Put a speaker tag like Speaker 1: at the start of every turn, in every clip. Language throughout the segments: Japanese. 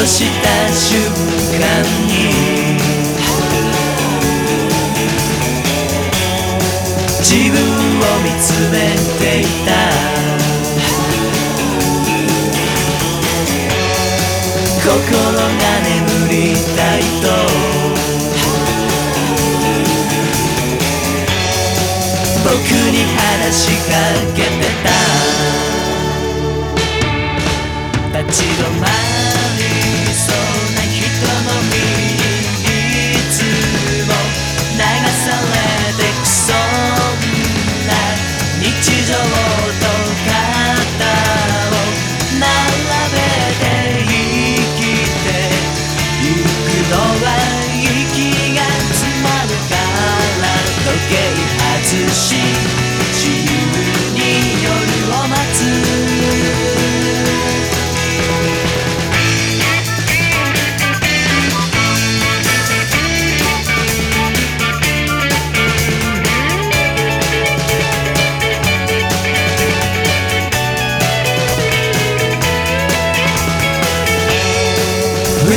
Speaker 1: とした瞬間に。自分を見つめていた。心が眠りたいと。僕に話しかけてた。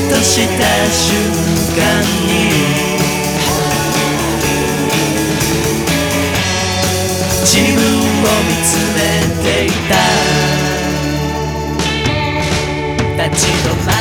Speaker 1: とした瞬間に。自分を見つめていた。立ち止ま